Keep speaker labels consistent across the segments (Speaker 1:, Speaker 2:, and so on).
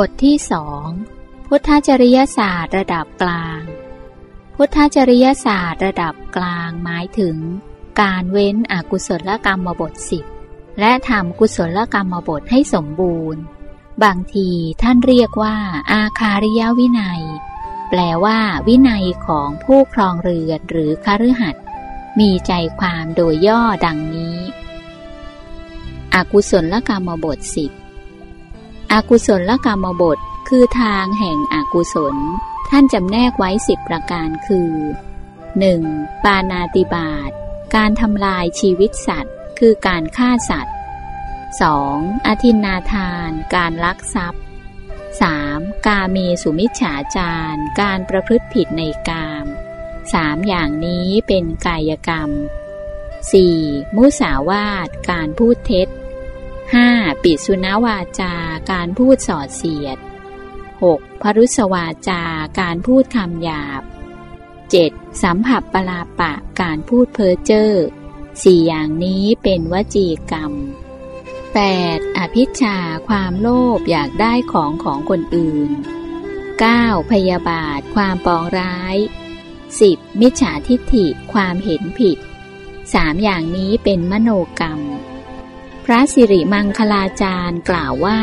Speaker 1: บทที่สองพุทธจริยศาสตร์ระดับกลาง พุทธจริยศาสตร์ระดับกลางหมายถึง การเว้นอกุศลกรรมบทสิบและทำกุศลกรรมบทให้สมบูรณ์ บางทีท่านเรียกว่า อาคาริยวินัย แปลว่า วินัยของผู้ครองเรือนหรือคฤหัสถ์มีใจความโดยย่อดังนี้ อกุศลกรรมบทสิบ อากุศละกรรมบทคือทางแห่งอกุศล ท่านจำแนกไว้สิบประการคือ 1. ปานาติบาตการทำลายชีวิตสัตว์ คือการฆ่าสัตว์ 2. อธินนาทาน การลักทรัพย์ 3. กาเมสุมิจฉาจารการประพฤติผิดในกามสามอย่างนี้เป็นกายกรรม 4. มุสาวาทการพูดเท็จ 5. ปิสุนวาจาการพูดสอดเสียด 6. พรุสวาจาการพูดคำหยาบ 7. สัมผัสปลาปะการพูดเพ้อเจ้อสี่อย่างนี้เป็นวจีกรรม 8. อภิชาความโลภอยากได้ของของคนอื่น 9. พยาบาทความปองร้าย 10. มิจฉาทิฏฐิความเห็นผิดสามอย่างนี้เป็นมโนกรรม พระสิริมังคลาจารย์กล่าวว่า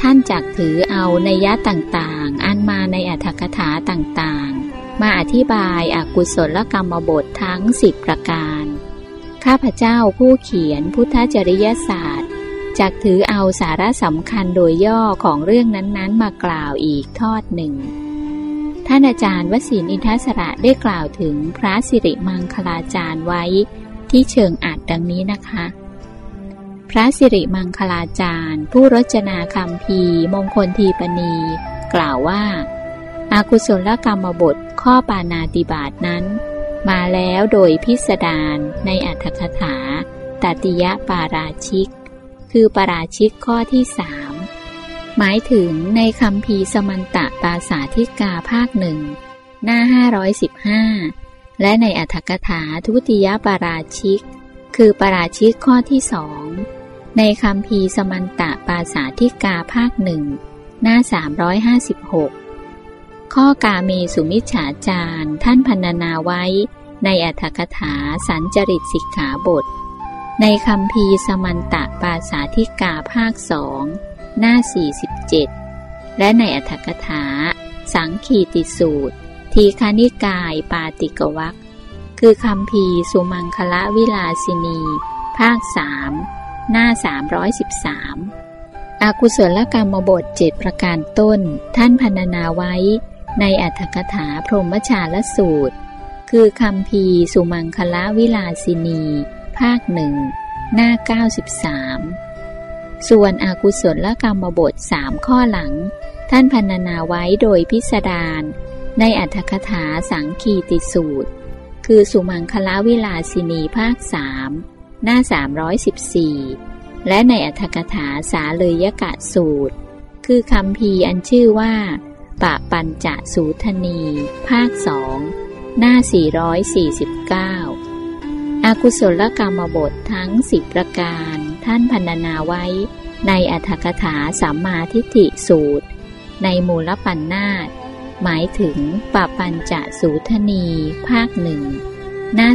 Speaker 1: ท่านจักถือเอาในยะต่างๆ อันมาในอัธกถาต่างๆ มาอธิบายอากุศลกรรมบททั้งสิบประการ ข้าพเจ้าผู้เขียนพุทธจริยศาสตร์จักถือเอาสาระสำคัญโดยย่อของเรื่องนั้นๆ มากล่าวอีกทอดหนึ่ง ท่านอาจารย์วสินอินทศระได้กล่าวถึงพระสิริมังคลาจารย์ไว้ที่เชิงอัดดังนี้นะคะ พระสิริมังคลาจารย์ ผู้รจนาคำพีมงคลทีปณี กล่าวว่า อากุศลกรรมบทข้อปานาติบาตนั้น มาแล้วโดยพิสดารในอัถกถาตติยะปาราชิก คือปาราชิกข้อที่สามหมายถึงในคำพีสมันตะปาสาธิกาภาคหนึ่งหน้า 515 และในอัถกถาทุติยปาราชิก คือปาราชิกข้อที่สองในคำพีสมันตะปาสาธิกาภาคหนึ่งหน้า 356 ข้อกาเมสุมิจฉาจารท่านพันนาไว้ในอัธกถาสันจริตสิกขาบท ในคำพีสมันตะปาสาธิกาภาคสองหน้า 47 และในอัธกถา สังขีติสูตร ทีคานิกายปาติกวัก คือคำพีสุมังคละวิลาสินี ภาคสามหน้า 313 อากุศลกรรมบทเจ็ดประการต้น ท่านพันนาไว้ในอัธกถาพรหมชาลสูตร คือคำพีสุมังคละวิลาสินี ภาคหนึ่งหน้า 93 ส่วนอากุศลกรรมบทสามข้อหลัง ท่านพันนาไว้โดยพิสดารในอัธกถาสังคีติสูตร คือสุมังคละวิลาสินีภาคสามหน้า 314 และในอัธกถาสาเลยยกะสูตร คือคำพีอันชื่อว่า ปะปัญจสูทนี ภาคสองหน้า 449 อากุศลกรรมบททั้งสิบประการ ท่านพันนาไว้ในอัธกถาสัมมาทิฏฐิสูตร ในมูลปัญนาต หมายถึงปะปัญจสูทนี ภาคหนึ่ง หน้า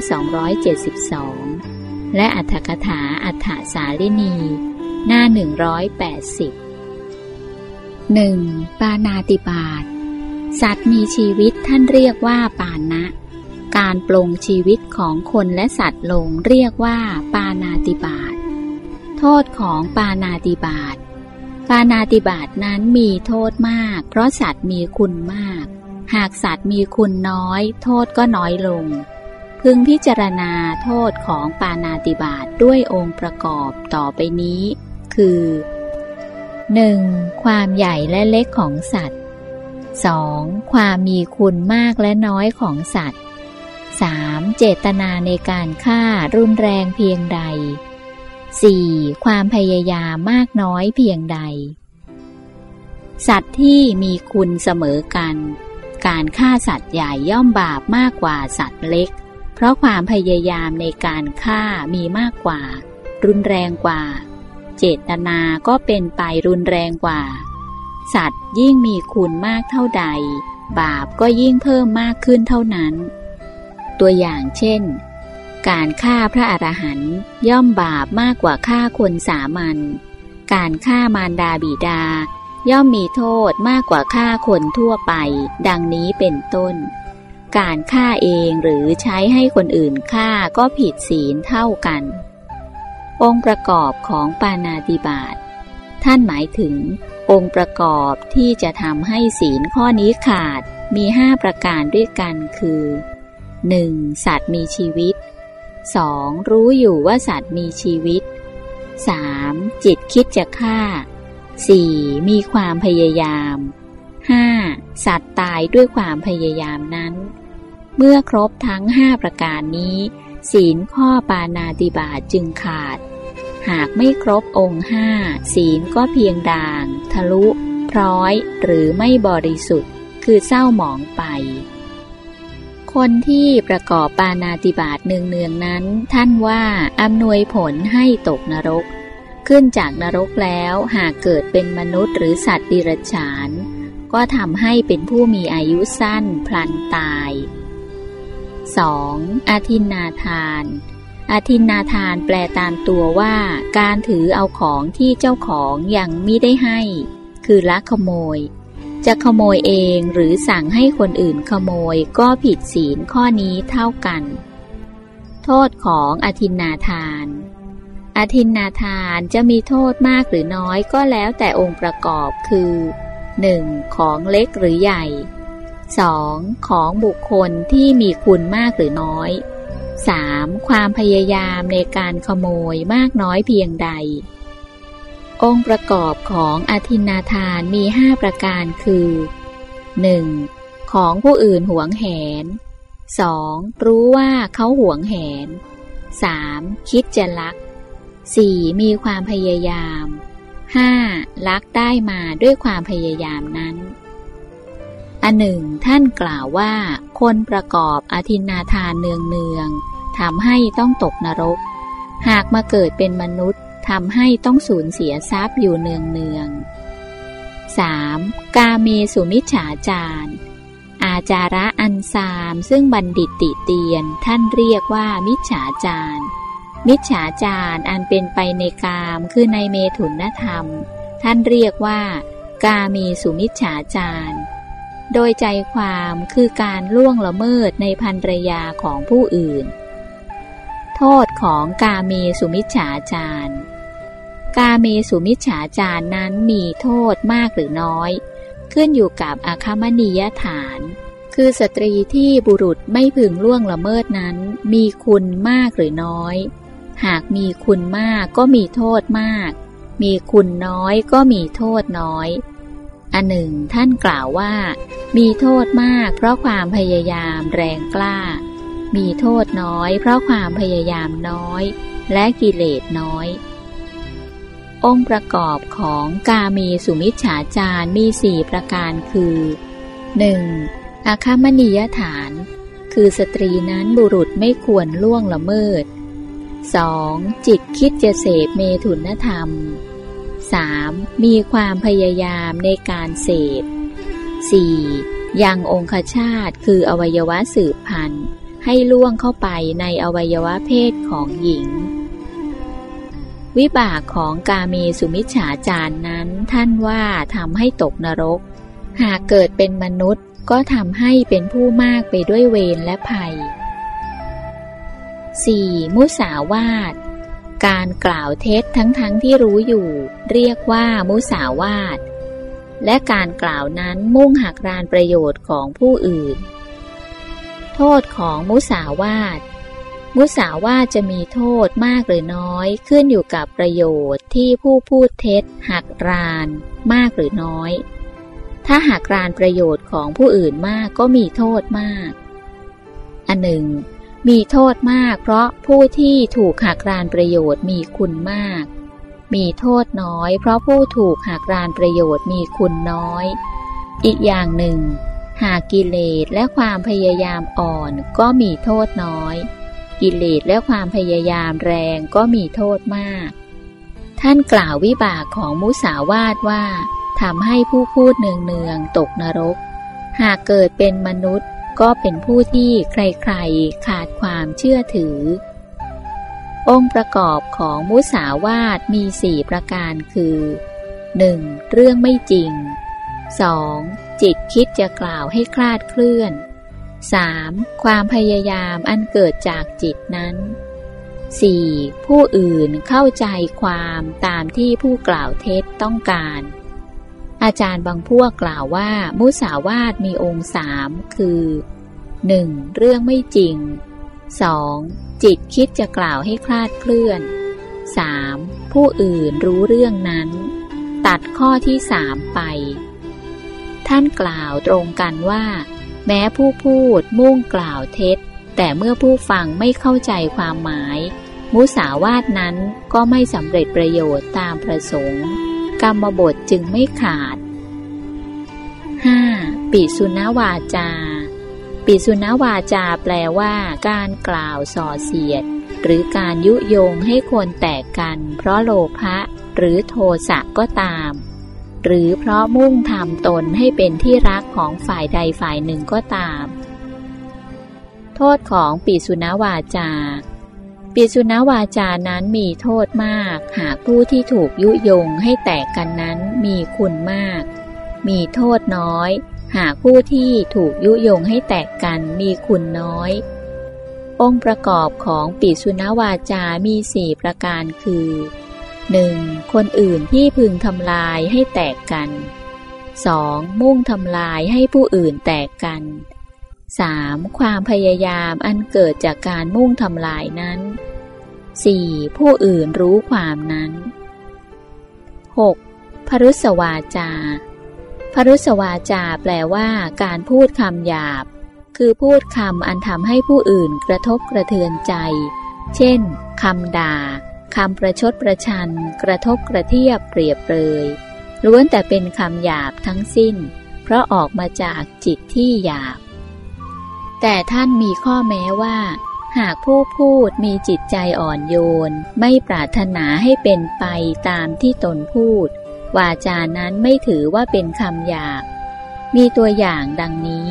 Speaker 1: 272 และอัฏฐกถาอัฏฐสาลินี หน้า 180 1. ปานาติบาตสัตว์มีชีวิตท่านเรียกว่าปานะ การปลงชีวิตของคนและสัตว์ลงเรียกว่าปานาติบาตโทษของปานาติบาต ปานาติบาตนั้นมีโทษมาก เพราะสัตว์มีคุณมาก หากสัตว์มีคุณน้อย โทษก็น้อยลง พึงพิจารณาโทษของปานาติบาตด้วยองค์ประกอบต่อไปนี้ คือ 1. ความใหญ่และเล็กของสัตว์ 2. ความมีคุณมากและน้อยของสัตว์ 3. เจตนาในการฆ่ารุนแรงเพียงใด 4. ความพยายามมากน้อยเพียงใด สัตว์ที่มีคุณเสมอกัน การฆ่าสัตว์ใหญ่ย่อมบาปมากกว่าสัตว์เล็ก เพราะความพยายามในการฆ่ามีมากกว่า รุนแรงกว่า เจตนาก็เป็นไปรุนแรงกว่า สัตว์ยิ่งมีคุณมากเท่าใด บาปก็ยิ่งเพิ่มมากขึ้นเท่านั้น ตัวอย่างเช่น การฆ่าพระอรหันต์ย่อมบาปมากกว่าฆ่าคนสามัญ การฆ่ามารดาบิดา ย่อมมีโทษมากกว่าฆ่าคนทั่วไป ดังนี้เป็นต้น การฆ่าเองหรือใช้ให้คนอื่นฆ่าก็ผิดศีลเท่ากัน องค์ประกอบของปานาติบาตท่านหมายถึง องค์ประกอบที่จะทำให้ศีลข้อนี้ขาดมีห้าประการด้วยกันคือ 1. สัตว์มีชีวิต 2. รู้อยู่ว่าสัตว์มีชีวิต 3. จิตคิดจะฆ่า 4. มีความพยายาม 5. สัตว์ตายด้วยความพยายามนั้น เมื่อครบทั้งห้าประการนี้ ศีลข้อปานาติบาจึงขาด หากไม่ครบองค์ห้าศีลก็เพียงด่าง ทะลุ พร้อย หรือไม่บริสุทธิ์ คือเศร้าหมองไป คนที่ประกอบปานาติบาตเนืองๆนั้น ท่านว่าอำนวยผลให้ตกนรก ขึ้นจากนรกแล้วหากเกิดเป็นมนุษย์หรือสัตว์ดิรัจฉาน ก็ทำให้เป็นผู้มีอายุสั้นพลันตาย 2. อาทินนาทานอาทินนาทานแปลตามตัวว่า การถือเอาของที่เจ้าของยังไม่ได้ให้ คือลักขโมย จะขโมยเองหรือสั่งให้คนอื่นขโมยก็ผิดศีลข้อนี้เท่ากัน โทษของอาทินนาทานอาทินนาทานจะมีโทษมากหรือน้อยก็แล้วแต่องค์ประกอบคือ 1. ของเล็กหรือใหญ่ 2. ของบุคคลที่มีคุณมากหรือน้อย 3. ความพยายามในการขโมยมากน้อยเพียงใด องค์ประกอบของอธินาทานมีห้าประการคือ 1. ของผู้อื่นหวงแหน 2. รู้ว่าเขาหวงแหน 3. คิดจะลัก 4. มีความพยายาม 5. ลักได้มาด้วยความพยายามนั้น อันหนึ่ง ท่านกล่าวว่า คนประกอบอธินาทานเนืองเนืองทำให้ต้องตกนรก หากมาเกิดเป็นมนุษย์ ทำให้ต้องสูญเสียทรัพย์อยู่เนืองเนือง 3. กาเมสุมิจฉาจารอาจาระอันซามซึ่งบัณฑิตติเตียนท่านเรียกว่ามิจฉาจารมิจฉาจารอันเป็นไปในกามคือในเมถุนธรรม ท่านเรียกว่า กาเมสุมิจฉาจารโดยใจความคือการล่วงละเมิดในพันรยาของผู้อื่น โทษของกาเมสุมิจฉาจาร์ กาเมสุมิจฉาจารนั้นมีโทษมากหรือน้อย ขึ้นอยู่กับอาคมณียฐาน คือสตรีที่บุรุษไม่พึงล่วงละเมิดนั้น มีคุณมากหรือน้อย หากมีคุณมากก็มีโทษมาก มีคุณน้อยก็มีโทษน้อย อันหนึ่งท่านกล่าวว่า มีโทษมากเพราะความพยายามแรงกล้า มีโทษน้อยเพราะความพยายามน้อย และกิเลสน้อย องค์ประกอบของกาเมสุมิจฉาจารมีสี่ประการคือ 1. อาคามณียฐาน คือสตรีนั้นบุรุษไม่ควรล่วงละเมิด 2. จิตคิดจะเสพเมถุนธรรม 3. มีความพยายามในการเสพ 4. ยังองคชาตคืออวัยวะสืบพันธุ์ ให้ล่วงเข้าไปในอวัยวะเพศของหญิง วิบากของกาเมสุมิจฉาจารนั้นท่านว่าทำให้ตกนรก หากเกิดเป็นมนุษย์ก็ทำให้เป็นผู้มากไปด้วยเวรและภัย 4. มุสาวาท การกล่าวเท็จทั้งๆทที่รู้อยู่ เรียกว่ามุสาวาท และการกล่าวนั้นมุ่งหักรานประโยชน์ของผู้อื่น โทษของมุสาวาท มุสาวาจะมีโทษมากหรือน้อยขึ้นอยู่กับประโยชน์ที่ผู้พูดเท็จหักรานมากหรือน้อย ถ้าหักรานประโยชน์ของผู้อื่นมากก็มีโทษมาก อันหนึ่ง มีโทษมากเพราะผู้ที่ถูกหักรานประโยชน์มีคุณมาก มีโทษน้อยเพราะผู้ถูกหักรานประโยชน์มีคุณน้อย อีกอย่างหนึ่ง หากกิเลสและความพยายามอ่อนก็มีโทษน้อย กิเลสและความพยายามแรงก็มีโทษมาก ท่านกล่าววิบากของมุสาวาทว่าทำให้ผู้พูดเนืองๆตกนรก หากเกิดเป็นมนุษย์ก็เป็นผู้ที่ใครๆขาดความเชื่อถือ องค์ประกอบของมุสาวาทมีสี่ประการคือ 1. เรื่องไม่จริง 2. จิตคิดจะกล่าวให้คลาดเคลื่อน 3. ความพยายามอันเกิดจากจิตนั้น 4. ผู้อื่นเข้าใจความตามที่ผู้กล่าวเท็จต้องการ อาจารย์บางพวกกล่าวว่า มุสาวาทมีองค์สามคือ 1. เรื่องไม่จริง 2. จิตคิดจะกล่าวให้คลาดเคลื่อน 3. ผู้อื่นรู้เรื่องนั้น ตัดข้อที่สามไป ท่านกล่าวตรงกันว่า แม้ผู้พูดมุ่งกล่าวเท็จ แต่เมื่อผู้ฟังไม่เข้าใจความหมาย มุสาวาทนั้นก็ไม่สำเร็จประโยชน์ตามประสงค์ กรรมบทจึงไม่ขาด 5. ปิสุนวาจา ปิสุนวาจาแปลว่า การกล่าวส่อเสียด หรือการยุยงให้คนแตกกัน เพราะโลภะหรือโทสะก็ตาม หรือเพราะมุ่งทำตนให้เป็นที่รักของฝ่ายใดฝ่ายหนึ่งก็ตาม โทษของปิสุนวาจา ปิสุนวาจานั้นมีโทษมาก หากผู้ที่ถูกยุยงให้แตกกันนั้นมีคุณมาก มีโทษน้อย หากผู้ที่ถูกยุยงให้แตกกันมีคุณน้อย องค์ประกอบของปิสุนวาจามีสี่ประการคือ 1. คนอื่นที่พึงทำลายให้แตกกัน 2. มุ่งทำลายให้ผู้อื่นแตกกัน 3. ความพยายามอันเกิดจากการมุ่งทำลายนั้น 4. ผู้อื่นรู้ความนั้น 6. พรุสวาจา พรุสวาจาแปลว่าการพูดคำหยาบ คือพูดคำอันทำให้ผู้อื่นกระทบกระเทือนใจ เช่นคำด่า คำประชดประชัน กระทบกระเทียบเปรียบเปรยล้วนแต่เป็นคำหยาบทั้งสิ้น เพราะออกมาจากจิตที่หยาบ แต่ท่านมีข้อแม้ว่า หากผู้พูดมีจิตใจอ่อนโยน ไม่ปรารถนาให้เป็นไปตามที่ตนพูด วาจานั้นไม่ถือว่าเป็นคำหยาบ มีตัวอย่างดังนี้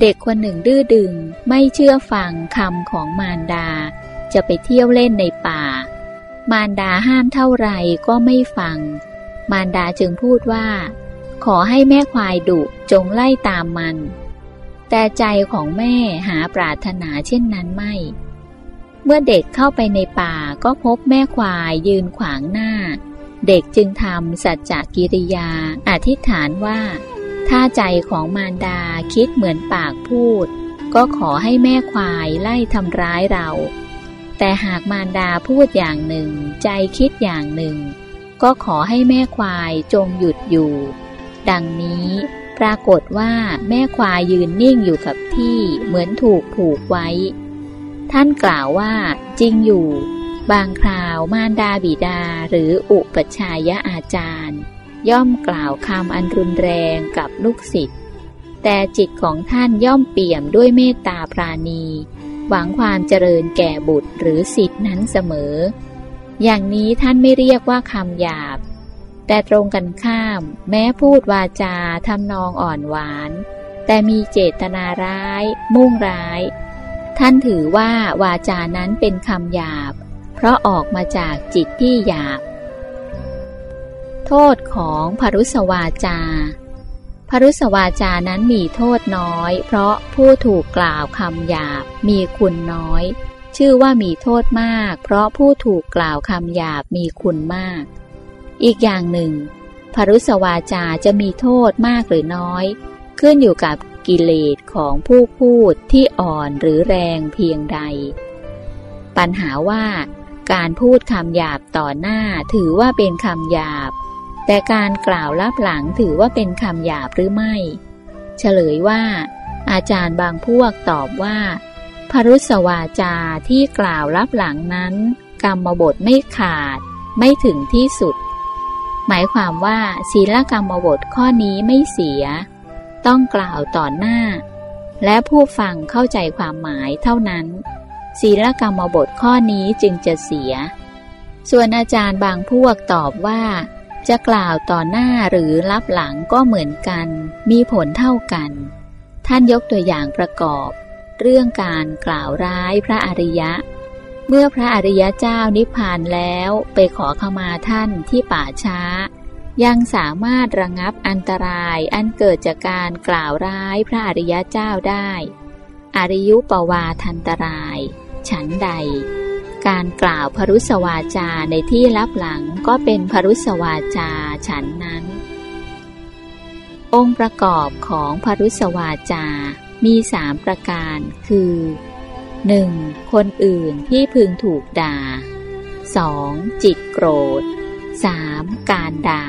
Speaker 1: เด็กคนหนึ่งดื้อดึงไม่เชื่อฟังคำของมารดา จะไปเที่ยวเล่นในป่า มารดาห้ามเท่าไรก็ไม่ฟัง มารดาจึงพูดว่า ขอให้แม่ควายดุจงไล่ตามมัน แต่ใจของแม่หาปรารถนาเช่นนั้นไม่ เมื่อเด็กเข้าไปในป่าก็พบแม่ควายยืนขวางหน้า เด็กจึงทำสัจจกิริยาอธิษฐานว่า ถ้าใจของมารดาคิดเหมือนปากพูดก็ขอให้แม่ควายไล่ทำร้ายเรา แต่หากมารดาพูดอย่างหนึ่ง ใจคิดอย่างหนึ่ง ก็ขอให้แม่ควายจงหยุดอยู่ ดังนี้ปรากฏว่าแม่ควายยืนนิ่งอยู่กับที่เหมือนถูกผูกไว้ ท่านกล่าวว่าจริงอยู่ บางคราวมารดาบิดาหรืออุปชายะอาจารย์ ย่อมกล่าวคำอันรุนแรงกับลูกศิษย์แต่จิตของท่านย่อมเปี่ยมด้วยเมตตาปราณี หวังความเจริญแก่บุตรหรือสิทธินั้นเสมอ อย่างนี้ท่านไม่เรียกว่าคำหยาบ แต่ตรงกันข้าม แม้พูดวาจาทำนองอ่อนหวาน แต่มีเจตนาร้าย มุ่งร้าย ท่านถือว่าวาจานั้นเป็นคำหยาบ เพราะออกมาจากจิตที่หยาบ โทษของพรุสวาจา พรุสวาจานั้นมีโทษน้อย เพราะผู้ถูกกล่าวคำหยาบมีคุณน้อย ชื่อว่ามีโทษมาก เพราะผู้ถูกกล่าวคำหยาบมีคุณมาก อีกอย่างหนึ่งพรุสวาจาจะมีโทษมากหรือน้อย ขึ้นอยู่กับกิเลสของผู้พูดที่อ่อนหรือแรงเพียงใด ปัญหาว่า การพูดคำหยาบต่อหน้าถือว่าเป็นคำหยาบ แต่การกล่าวลับหลังถือว่าเป็นคำหยาบหรือไม่ เฉลยว่า อาจารย์บางพวกตอบว่าพรุสวาจาที่กล่าวลับหลังนั้น กรรมบทไม่ขาด ไม่ถึงที่สุด หมายความว่าศีลกรรมบทข้อนี้ไม่เสีย ต้องกล่าวต่อหน้า และผู้ฟังเข้าใจความหมายเท่านั้น ศีลกรรมบทข้อนี้จึงจะเสีย ส่วนอาจารย์บางพวกตอบว่า จะกล่าวต่อหน้าหรือรับหลังก็เหมือนกัน มีผลเท่ากัน ท่านยกตัวอย่างประกอบ เรื่องการกล่าวร้ายพระอริยะ เมื่อพระอริยะเจ้านิพพานแล้วไปขอขมาท่านที่ป่าช้า ยังสามารถระงับอันตรายอันเกิดจากการกล่าวร้ายพระอริยะเจ้าได้ อริยุปวาทันตราย ฉันใด การกล่าวพรุสวาจาในที่ลับหลังก็เป็นพรุสวาจาฉันนั้น องค์ประกอบของพรุสวาจา มีสามประการคือ 1. คนอื่นที่พึงถูกด่า 2. จิตโกรธ 3. การด่า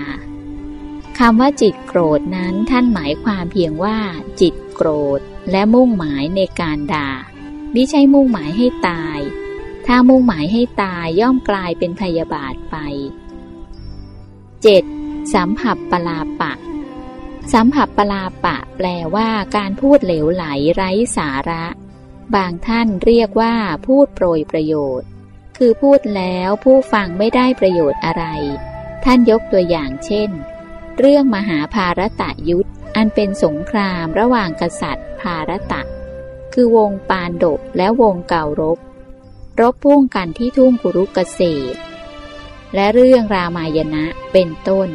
Speaker 1: คำว่าจิตโกรธนั้นท่านหมายความเพียงว่า จิตโกรธและมุ่งหมายในการด่า ไม่ใช่มุ่งหมายให้ตาย ถ้ามุ่งหมายให้ตายย่อมกลายเป็นพยาบาทไป 7. สัมผัสปลาปะ สัมผัสปลาปะ แปลว่าการพูดเหลวไหลไร้สาระ บางท่านเรียกว่าพูดโปรยประโยชน์ คือพูดแล้วผู้ฟังไม่ได้ประโยชน์อะไร ท่านยกตัวอย่างเช่น เรื่องมหาภารตะยุทธอันเป็นสงครามระหว่างกษัตริย์ภารตะ คือวงปานดกและวงเก่ารบ รบพุ่งกันที่ทุ่งกุรุกเกษตร และเรื่องรามายณะเป็นต้น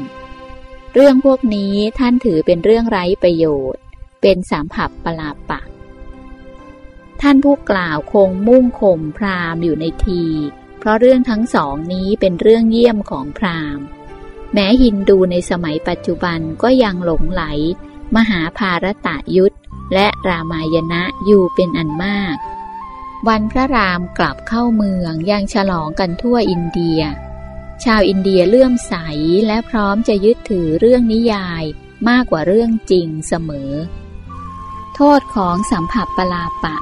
Speaker 1: เรื่องพวกนี้ท่านถือเป็นเรื่องไร้ประโยชน์ เป็นสามผับปลาปะท่านผู้กล่าวคงมุ่งข่มพรามอยู่ในที เพราะเรื่องทั้งสองนี้เป็นเรื่องเยี่ยมของพรามแม้ฮินดูในสมัยปัจจุบันก็ยังหลงไหล มหาภารตะยุทธและรามายณะอยู่เป็นอันมาก วันพระรามกลับเข้าเมืองยังฉลองกันทั่วอินเดีย ชาวอินเดียเลื่อมใสและพร้อมจะยึดถือเรื่องนิยายมากกว่าเรื่องจริงเสมอ โทษของสัมผัสปลาปะ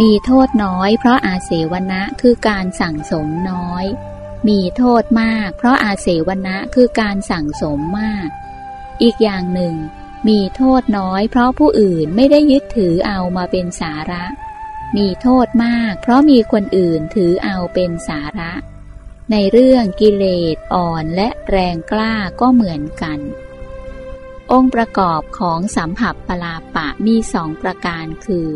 Speaker 1: มีโทษน้อยเพราะอาเสวนะคือการสั่งสมน้อย มีโทษมากเพราะอาเสวนะคือการสั่งสมมาก อีกอย่างหนึ่ง มีโทษน้อยเพราะผู้อื่นไม่ได้ยึดถือเอามาเป็นสาระ มีโทษมากเพราะมีคนอื่นถือเอาเป็นสาระ ในเรื่องกิเลสอ่อนและแรงกล้าก็เหมือนกัน องค์ประกอบของสัมผัสปลาปะมีสองประการคือ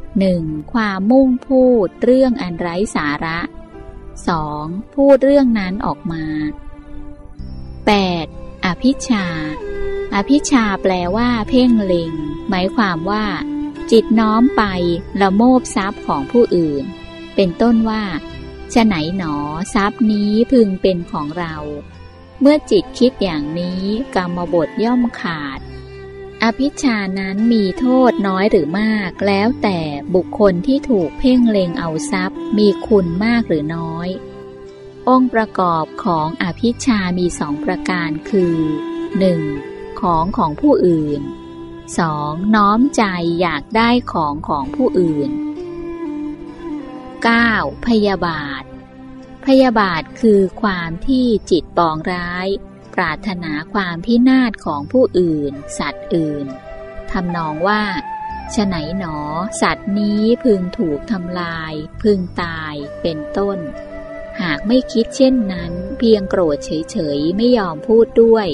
Speaker 1: 1. ความมุ่งพูดเรื่องอันไร้สาระ 2. พูดเรื่องนั้นออกมา 8. อภิชา อภิชาแปลว่าเพ่งเล็ง หมายความว่า จิตน้อมไปละโมบทรัพย์ของผู้อื่น เป็นต้นว่าฉไหนหนอทรัพย์นี้พึงเป็นของเรา เมื่อจิตคิดอย่างนี้กรรมบทย่อมขาด อภิชานั้นมีโทษน้อยหรือมากแล้วแต่บุคคลที่ถูกเพ่งเล็งเอาทรัพย์ มีคุณมากหรือน้อย องค์ประกอบของอภิชามีสองประการคือ 1. ของของผู้อื่น 2. น้อมใจอยากได้ของของผู้อื่น 9. พยาบาท พยาบาทคือความที่จิตปองร้าย ปรารถนาความพินาศของผู้อื่น สัตว์อื่นทำนองว่าฉไหนหนอ สัตว์นี้พึงถูกทำลาย พึงตายเป็นต้น หากไม่คิดเช่นนั้น เพียงโกรธเฉยๆ ไม่ยอมพูดด้วย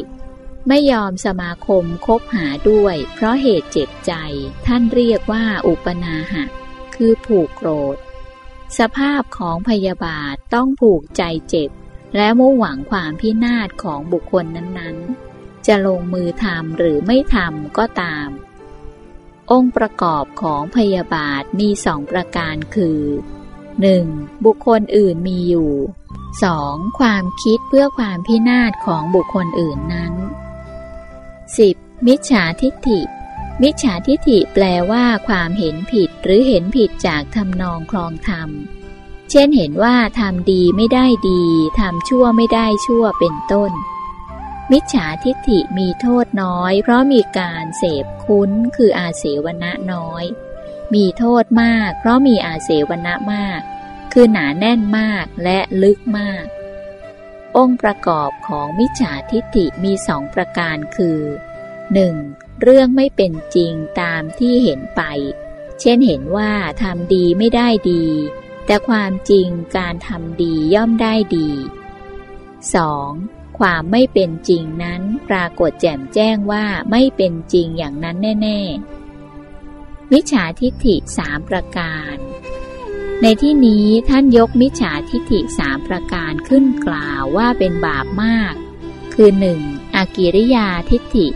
Speaker 1: ไม่ยอมสมาคมคบหาด้วย เพราะเหตุเจ็บใจท่านเรียกว่าอุปนาหะ คือผูกโกรธ สภาพของพยาบาทต้องผูกใจเจ็บ และมุ่งหวังความพินาศของบุคคลนั้นๆ จะลงมือทำหรือไม่ทำก็ตาม องค์ประกอบของพยาบาทมีสองประการคือ 1. บุคคลอื่นมีอยู่ 2. ความคิดเพื่อความพินาศของบุคคลอื่นนั้น 10. มิจฉาทิฏฐิ มิจฉาทิฏฐิแปลว่าความเห็นผิดหรือเห็นผิดจากทำนองคลองธรรม เช่นเห็นว่าทำดีไม่ได้ดีทำชั่วไม่ได้ชั่วเป็นต้น มิจฉาทิฏฐิมีโทษน้อย เพราะมีการเสพคุ้นคืออาเสวนะน้อย มีโทษมาก เพราะมีอาเสวนะมาก คือหนาแน่นมากและลึกมาก องค์ประกอบของมิจฉาทิฏฐิมีสองประการคือ 1. เรื่องไม่เป็นจริงตามที่เห็นไป เช่นเห็นว่าทำดีไม่ได้ดี แต่ความจริงการทำดีย่อมได้ดี 2. คความไม่เป็นจริงนั้นปรากฏแจ่มแจ้งว่าไม่เป็นจริงอย่างนั้นแน่ ๆ มิจฉาทิฏฐิสามประการ ในที่นี้ท่านยกมิจฉาทิฏฐิสามประการขึ้นกล่าวว่าเป็นบาปมาก คือหนึ่งอากิริยาทิฏฐิ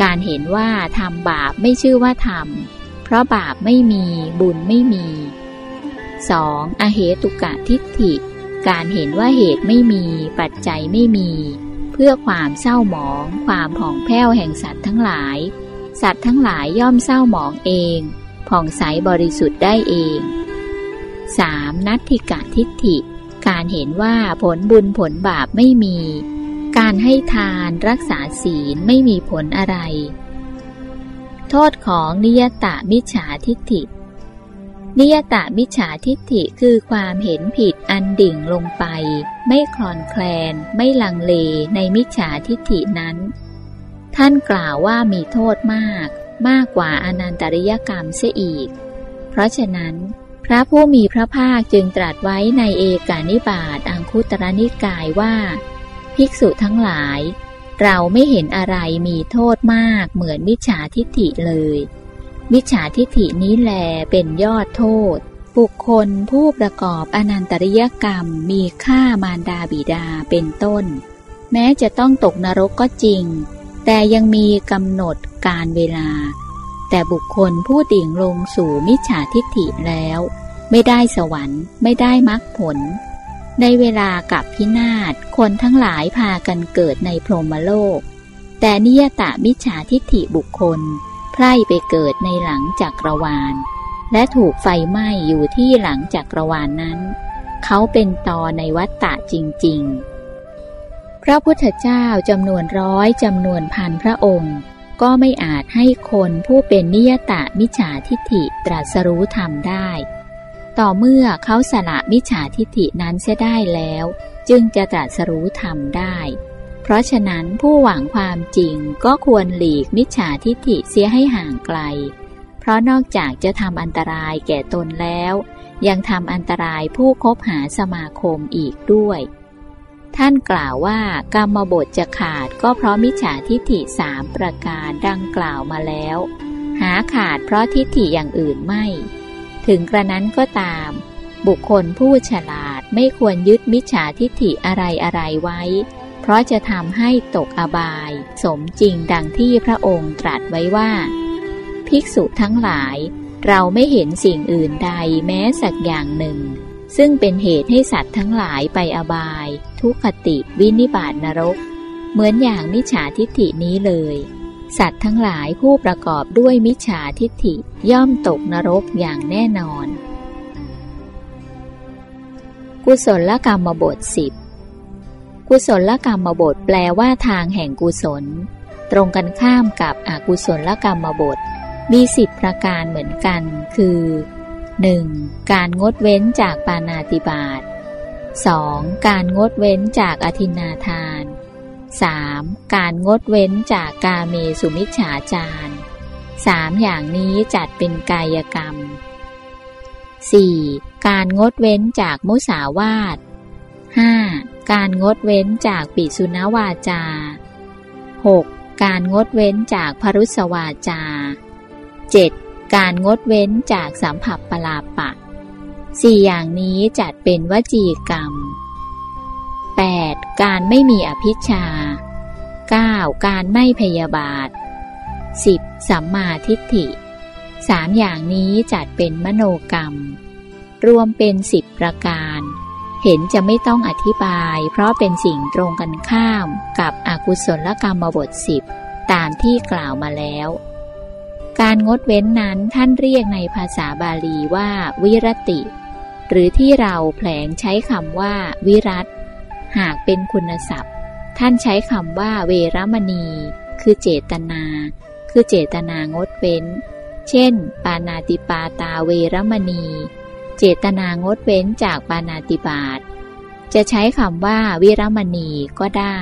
Speaker 1: การเห็นว่าทำบาปไม่ชื่อว่าทำเพราะบาปไม่มีบุญไม่มี 2. อเหตุกะทิฏฐิ การเห็นว่าเหตุไม่มี ปัจจัยไม่มี เพื่อความเศร้าหมอง ความผ่องแผ้วแห่งสัตว์ทั้งหลาย สัตว์ทั้งหลายย่อมเศร้าหมองเอง ผ่องใสบริสุทธิ์ได้เอง 3. นัตถิกะทิฏฐิ การเห็นว่าผลบุญผลบาปไม่มี การให้ทานรักษาศีลไม่มีผลอะไร โทษของนิยตะมิจฉาทิฏฐิ นิยตามิจฉาทิฏฐิคือความเห็นผิดอันดิ่งลงไป ไม่คลอนแคลน ไม่ลังเลในมิจฉาทิฏฐินั้น ท่านกล่าวว่ามีโทษมาก มากกว่าอนันตริยกรรมเสียอีก เพราะฉะนั้น ระผู้มีพระภาคจึงตรัสไว้ในเอกานิบาตอังคุตรนิกายว่า ภิกษุทั้งหลาย เราไม่เห็นอะไรมีโทษมากเหมือนมิจฉาทิฏฐิเลยมิจฉาทิฏฐินี้แลเป็นยอดโทษ บุคคลผู้ประกอบอนันตริยกรรมมีฆ่ามารดาบิดาเป็นต้น แม้จะต้องตกนรกก็จริง แต่ยังมีกำหนดการเวลา แต่บุคคลผู้ดิ่งลงสู่มิจฉาทิฏฐิแล้ว ไม่ได้สวรรค์ ไม่ได้มรรคผล ในเวลากับพินาศคนทั้งหลายพากันเกิดในพรหมโลก แต่นิยตะมิจฉาทิฏฐิบุคคลไล่ไปเกิดในหลังจักรวาล และถูกไฟไหม้อยู่ที่หลังจักรวาลนนั้น เขาเป็นตอในวัฏฏะจริง ๆ พระพุทธเจ้าจำนวนร้อยจำนวนพันพระองค์ ก็ไม่อาจให้คนผู้เป็นนิยตะมิจฉาทิฏฐิตรัสรู้ธรรมได้ ต่อเมื่อเขาสละมิจฉาทิฏฐินั้นเสียได้แล้ว จึงจะตรัสรู้ธรรมได้ เพราะฉะนั้นผู้หวังความจริงก็ควรหลีกมิจฉาทิฏฐิเสียให้ห่างไกล เพราะนอกจากจะทำอันตรายแก่ตนแล้ว ยังทำอันตรายผู้คบหาสมาคมอีกด้วย ท่านกล่าวว่ากรรมบทจะขาดก็เพราะมิจฉาทิฏฐิสามประการดังกล่าวมาแล้ว หาขาดเพราะทิฏฐิอย่างอื่นไม่ ถึงกระนั้นก็ตาม บุคคลผู้ฉลาดไม่ควรยึดมิจฉาทิฏฐิอะไรอะไรไว้ เพราะจะทำให้ตกอบาย สมจริงดังที่พระองค์ตรัสไว้ว่า ภิกษุทั้งหลาย เราไม่เห็นสิ่งอื่นใดแม้สักอย่างหนึ่ง ซึ่งเป็นเหตุให้สัตว์ทั้งหลายไปอบาย ทุกขติวินิบาตนรก เหมือนอย่างมิจฉาทิฏฐินี้เลย สัตว์ทั้งหลายผู้ประกอบด้วยมิจฉาทิฏฐิย่อมตกนรกอย่างแน่นอน กุศลกรรมบทสิบกุศลกรรมบทแปลว่าทางแห่งกุศล ตรงกันข้ามกับอกุศลกรรมบท มีสิบประการเหมือนกัน คือ 1. การงดเว้นจากปานาติบาต 2. การงดเว้นจากอธินาทาน 3. การงดเว้นจากกาเมสุมิชฉาจารสามอย่างนี้จัดเป็นกายกรรม 4. การงดเว้นจากมุสาวาท 5. การงดเว้นจากปิสุนวาจา 6. การงดเว้นจากพรุสวาจา 7. การงดเว้นจากสัมผัสปลาปะสี่อย่างนี้จัดเป็นวจีกรรม 8. การไม่มีอภิชา 9. การไม่พยาบาท 10. สัมมาทิฏฐิสามอย่างนี้จัดเป็นมโนกรรม รวมเป็นสิบประการ เห็นจะไม่ต้องอธิบาย เพราะเป็นสิ่งตรงกันข้ามกับอกุศลกรรมบทสิบตามที่กล่าวมาแล้ว การงดเว้นนั้นท่านเรียกในภาษาบาลีว่า วิรติ หรือที่เราแผลงใช้คำว่า วิรัตหากเป็นคุณศัพท์ ท่านใช้คำว่าเวรมณี คือเจตนา คือเจตนางดเว้น เช่น ปานาติปาตาเวรมณี เจตนางดเว้นจากปานาติบาตจะใช้คำว่าวิรมณีก็ได้